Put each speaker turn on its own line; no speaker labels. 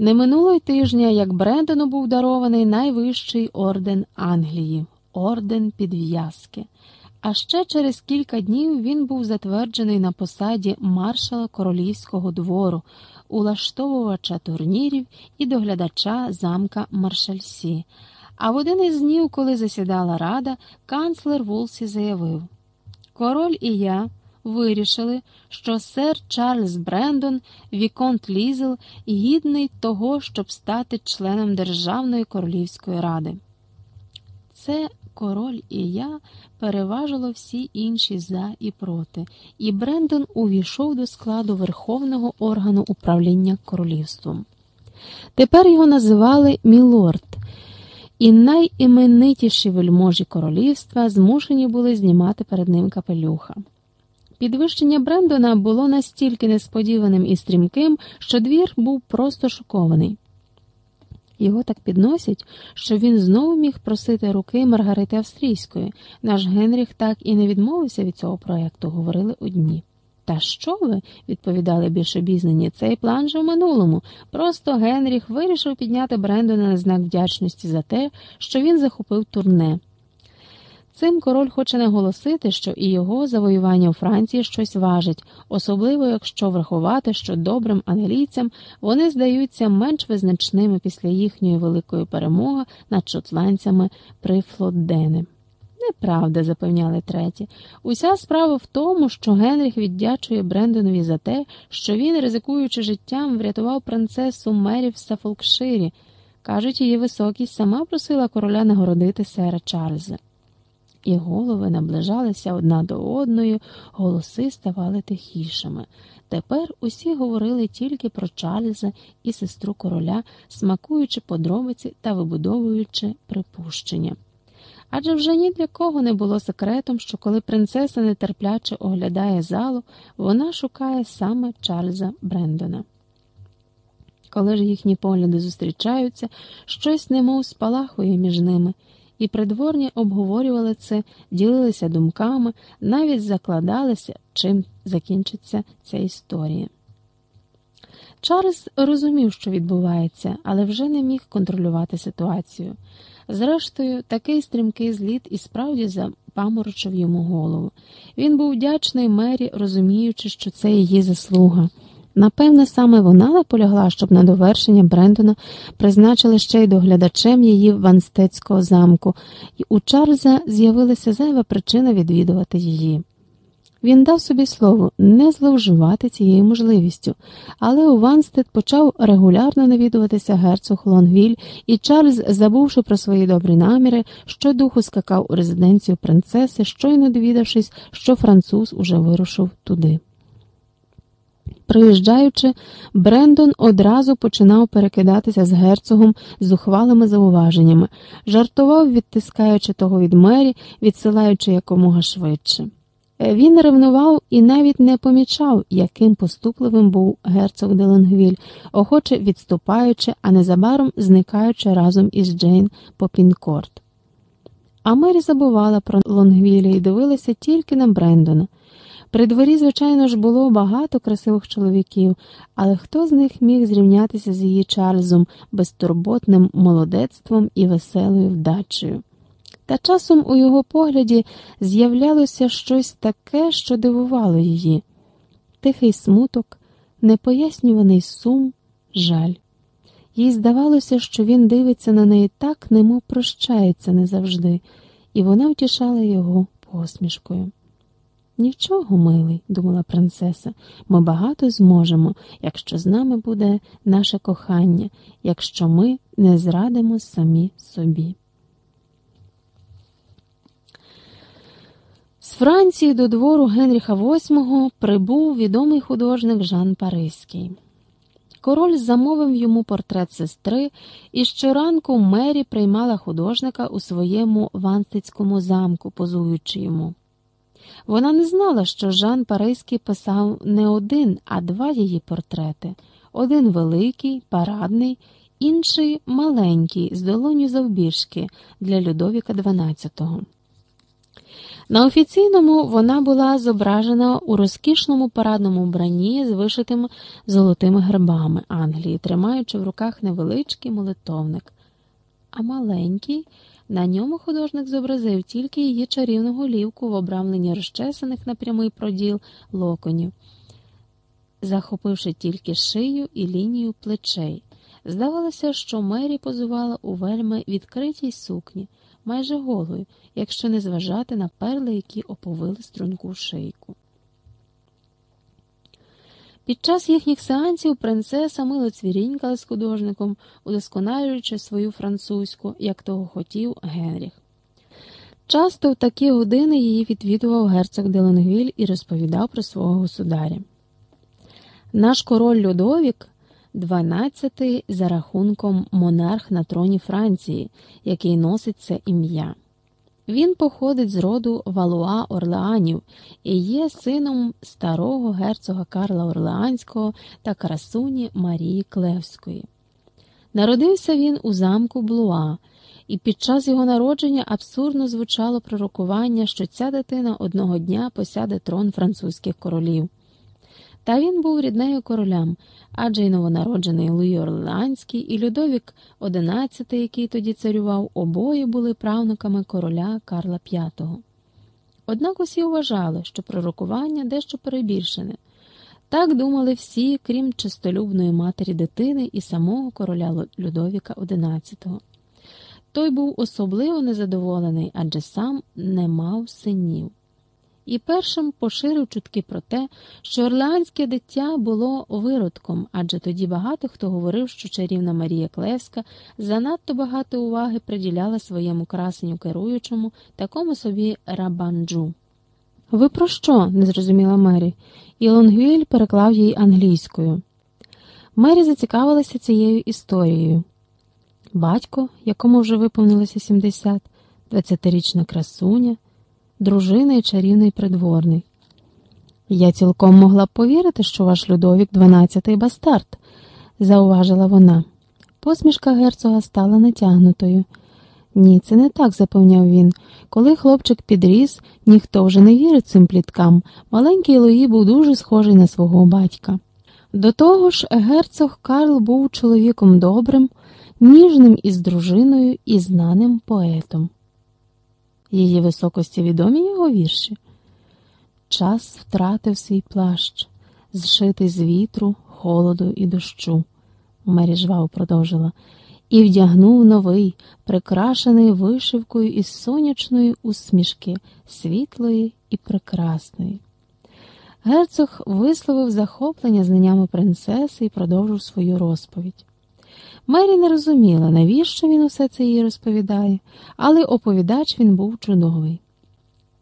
Не минуло й тижня, як Брендону був дарований найвищий орден Англії орден підв'язки. А ще через кілька днів він був затверджений на посаді маршала королівського двору, улаштовувача турнірів і доглядача замка Маршальсі. А в один із днів, коли засідала рада, канцлер Вулсі заявив: Король і я вирішили, що сер Чарльз Брендон, Віконт Лізел, гідний того, щоб стати членом Державної королівської ради. Це король і я переважило всі інші за і проти, і Брендон увійшов до складу верховного органу управління королівством. Тепер його називали Мілорд, і найіменитіші вельможі королівства змушені були знімати перед ним капелюха. Підвищення Брендона було настільки несподіваним і стрімким, що двір був просто шокований. Його так підносять, що він знову міг просити руки Маргарити Австрійської. Наш Генріх так і не відмовився від цього проєкту, говорили одні. Та що ви? відповідали більш обізнані, цей план же в минулому. Просто Генріх вирішив підняти Брендона на знак вдячності за те, що він захопив турне. Цим король хоче наголосити, що і його завоювання у Франції щось важить, особливо якщо врахувати, що добрим англійцям вони здаються менш визначними після їхньої великої перемоги над шотландцями при Флоддене. Неправда, запевняли треті. Уся справа в тому, що Генріх віддячує Брендонові за те, що він, ризикуючи життям, врятував принцесу Мері в Сафолкширі. Кажуть, її високість сама просила короля нагородити сера Чарльза і голови наближалися одна до одної, голоси ставали тихішими. Тепер усі говорили тільки про Чарльза і сестру короля, смакуючи подробиці та вибудовуючи припущення. Адже вже ні для кого не було секретом, що коли принцеса нетерпляче оглядає залу, вона шукає саме Чарльза Брендона. Коли ж їхні погляди зустрічаються, щось немов спалахує між ними і придворні обговорювали це, ділилися думками, навіть закладалися, чим закінчиться ця історія. Чарльз розумів, що відбувається, але вже не міг контролювати ситуацію. Зрештою, такий стрімкий зліт і справді запаморочив йому голову. Він був вдячний мері, розуміючи, що це її заслуга. Напевне, саме вона наполягла, щоб на довершення Брендона призначили ще й доглядачем її Ванстецького замку, і у Чарльза з'явилася зайва причина відвідувати її. Він дав собі слово не зловживати цією можливістю, але у Ванстед почав регулярно навідуватися герцог Лонгвіль, і Чарльз, забувши про свої добрі наміри, щодуху скакав у резиденцію принцеси, щойно довідавшись, що француз уже вирушив туди. Приїжджаючи, Брендон одразу починав перекидатися з герцогом зухвалими зауваженнями, жартував, відтискаючи того від мері, відсилаючи якомога швидше. Він ревнував і навіть не помічав, яким поступливим був герцог Деленгвіль, охоче відступаючи, а незабаром зникаючи разом із Джейн по Пінкорт. А Мері забувала про Лонгвіля і дивилася тільки на Брендона. При дворі, звичайно ж, було багато красивих чоловіків, але хто з них міг зрівнятися з її Чарльзом, безтурботним молодецтвом і веселою вдачею? Та часом у його погляді з'являлося щось таке, що дивувало її тихий смуток, непояснюваний сум, жаль. Їй здавалося, що він дивиться на неї так, немов прощається не завжди, і вона втішала його посмішкою. Нічого, милий, думала принцеса, ми багато зможемо, якщо з нами буде наше кохання, якщо ми не зрадимо самі собі. З Франції до двору Генріха VIII прибув відомий художник Жан Паризький. Король замовив йому портрет сестри, і щоранку Мері приймала художника у своєму ванстицькому замку, позуючи йому. Вона не знала, що Жан Паризький писав не один, а два її портрети один великий, парадний, інший маленький, з долоню завбіжки для Людовіка XII. На офіційному вона була зображена у розкішному парадному вбранні з вишитими золотими гербами Англії, тримаючи в руках невеличкий молитовник. А маленький на ньому художник зобразив тільки її чарівну голівку в обрамленні розчесаних на прямий проділ локонів, захопивши тільки шию і лінію плечей. Здавалося, що Мері позувала у вельми відкритій сукні, майже голою, якщо не зважати на перли, які оповили струнку шийку. Під час їхніх сеансів принцеса мило цвірінькала з художником, удосконалюючи свою французьку, як того хотів Генріх. Часто в такі години її відвідував герцог де Лонгвіль і розповідав про свого государя. Наш король Людовік, 12-й за рахунком монарх на троні Франції, який носить це ім'я. Він походить з роду Валуа Орлеанів і є сином старого герцога Карла Орлеанського та красуні Марії Клевської. Народився він у замку Блуа, і під час його народження абсурдно звучало пророкування, що ця дитина одного дня посяде трон французьких королів. Та він був ріднею королям, адже й новонароджений Луї Орлеанський і Людовік XI, який тоді царював, обоє були правнуками короля Карла V. Однак усі вважали, що пророкування дещо перебільшене. Так думали всі, крім чистолюбної матері дитини і самого короля Людовіка XI. Той був особливо незадоволений, адже сам не мав синів і першим поширив чутки про те, що орлеанське дитя було виродком, адже тоді багато хто говорив, що чарівна Марія Клевська занадто багато уваги приділяла своєму красенню керуючому, такому собі рабанджу. Ви про що? не зрозуміла Мері, і Лонгвіль переклав їй англійською. Мері зацікавилася цією історією. Батько, якому вже виповнилося 70, 20-річна красуня дружина і чарівний придворний. Я цілком могла б повірити, що ваш Людовік дванадцятий бастард, зауважила вона. Посмішка герцога стала натягнутою. Ні, це не так, запевняв він. Коли хлопчик підріс, ніхто вже не вірить цим пліткам. Маленький Луї був дуже схожий на свого батька. До того ж, герцог Карл був чоловіком добрим, ніжним із дружиною і знаним поетом її високості відомі його вірші. Час втратив свій плащ, зшитий з вітру, холоду і дощу, Мері жваво продовжила, і вдягнув новий, прикрашений вишивкою із сонячної усмішки, світлої і прекрасної. Герцог висловив захоплення знаннями принцеси і продовжив свою розповідь. Мері не розуміла, навіщо він усе це їй розповідає, але оповідач він був чудовий.